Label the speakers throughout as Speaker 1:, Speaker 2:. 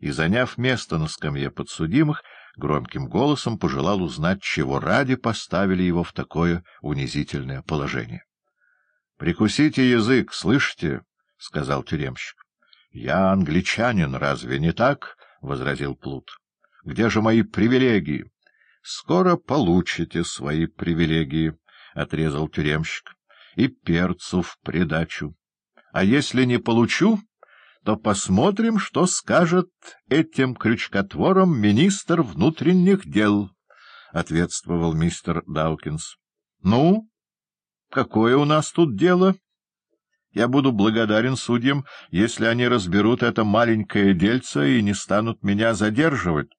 Speaker 1: и, заняв место на скамье подсудимых, громким голосом пожелал узнать, чего ради поставили его в такое унизительное положение. — Прикусите язык, слышите? — сказал тюремщик. — Я англичанин, разве не так? — возразил Плут. — Где же мои привилегии? — Скоро получите свои привилегии, — отрезал тюремщик, — и перцу в придачу. А если не получу, то посмотрим, что скажет этим крючкотвором министр внутренних дел, — ответствовал мистер Даукинс. — Ну, какое у нас тут дело? Я буду благодарен судьям, если они разберут это маленькое дельце и не станут меня задерживать,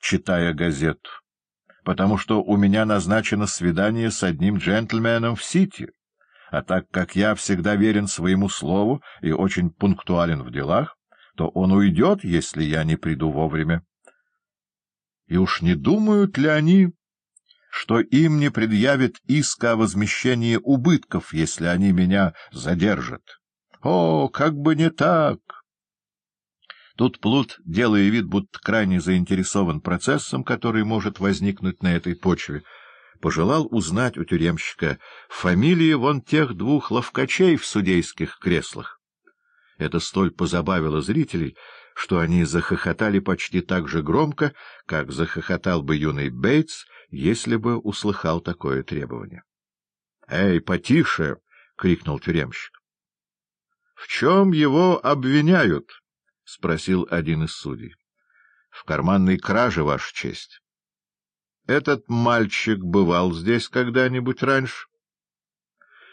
Speaker 1: читая газету, потому что у меня назначено свидание с одним джентльменом в Сити. А так как я всегда верен своему слову и очень пунктуален в делах, то он уйдет, если я не приду вовремя. И уж не думают ли они, что им не предъявят иска о возмещении убытков, если они меня задержат? О, как бы не так! Тут Плут, делая вид, будто крайне заинтересован процессом, который может возникнуть на этой почве, — пожелал узнать у тюремщика фамилии вон тех двух ловкачей в судейских креслах. Это столь позабавило зрителей, что они захохотали почти так же громко, как захохотал бы юный Бейтс, если бы услыхал такое требование. — Эй, потише! — крикнул тюремщик. — В чем его обвиняют? — спросил один из судей. — В карманной краже, Ваша честь. Этот мальчик бывал здесь когда-нибудь раньше?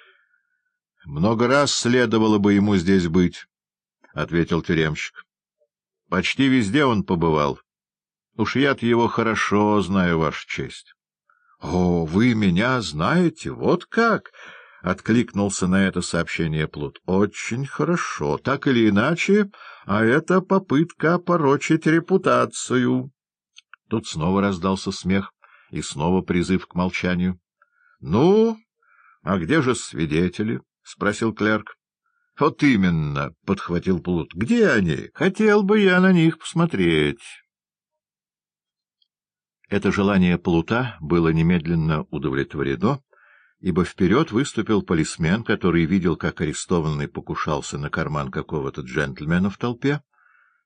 Speaker 1: — Много раз следовало бы ему здесь быть, — ответил тюремщик. — Почти везде он побывал. Уж я-то его хорошо знаю, Ваша честь. — О, вы меня знаете, вот как! — откликнулся на это сообщение Плут. — Очень хорошо, так или иначе, а это попытка опорочить репутацию. Тут снова раздался смех и снова призыв к молчанию. — Ну, а где же свидетели? — спросил клерк. — Вот именно, — подхватил Плут. — Где они? Хотел бы я на них посмотреть. Это желание Плута было немедленно удовлетворено, ибо вперед выступил полисмен, который видел, как арестованный покушался на карман какого-то джентльмена в толпе,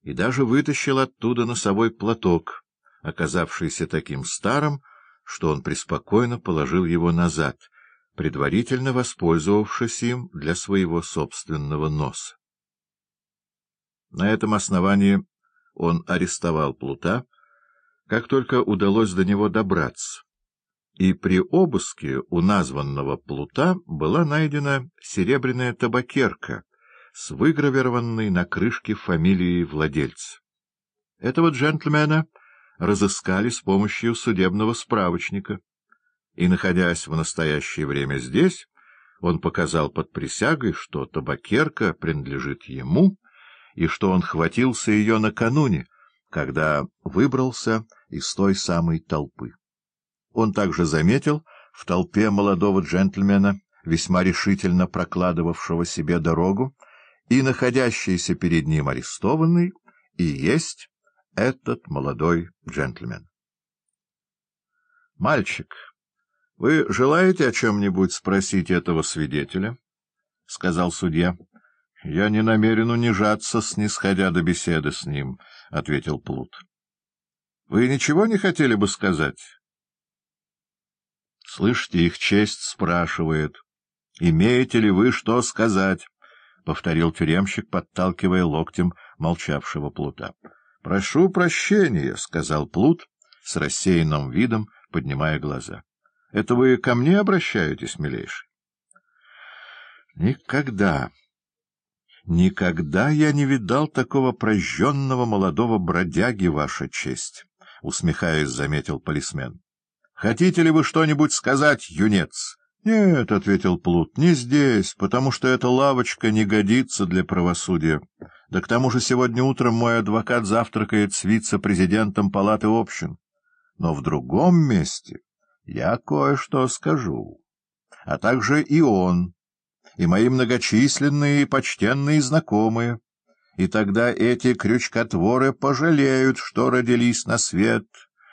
Speaker 1: и даже вытащил оттуда носовой платок, оказавшийся таким старым, что он преспокойно положил его назад, предварительно воспользовавшись им для своего собственного носа. На этом основании он арестовал Плута, как только удалось до него добраться, и при обыске у названного Плута была найдена серебряная табакерка с выгравированной на крышке фамилией владельца. Этого джентльмена разыскали с помощью судебного справочника. И, находясь в настоящее время здесь, он показал под присягой, что табакерка принадлежит ему, и что он хватился ее накануне, когда выбрался из той самой толпы. Он также заметил в толпе молодого джентльмена, весьма решительно прокладывавшего себе дорогу, и находящийся перед ним арестованный, и есть этот молодой джентльмен. — Мальчик, вы желаете о чем-нибудь спросить этого свидетеля? — сказал судья. — Я не намерен унижаться, снисходя до беседы с ним, — ответил Плут. — Вы ничего не хотели бы сказать? — Слышите, их честь спрашивает. — Имеете ли вы что сказать? — повторил тюремщик, подталкивая локтем молчавшего Плута. — Прошу прощения, — сказал Плут с рассеянным видом, поднимая глаза. — Это вы ко мне обращаетесь, милейший? — Никогда, никогда я не видал такого прожженного молодого бродяги, ваша честь, — усмехаясь, заметил полисмен. — Хотите ли вы что-нибудь сказать, юнец? — Нет, — ответил Плут, — не здесь, потому что эта лавочка не годится для правосудия. Да к тому же сегодня утром мой адвокат завтракает с вице-президентом палаты общин. Но в другом месте я кое-что скажу. А также и он, и мои многочисленные и почтенные знакомые. и тогда эти крючкотворы пожалеют, что родились на свет».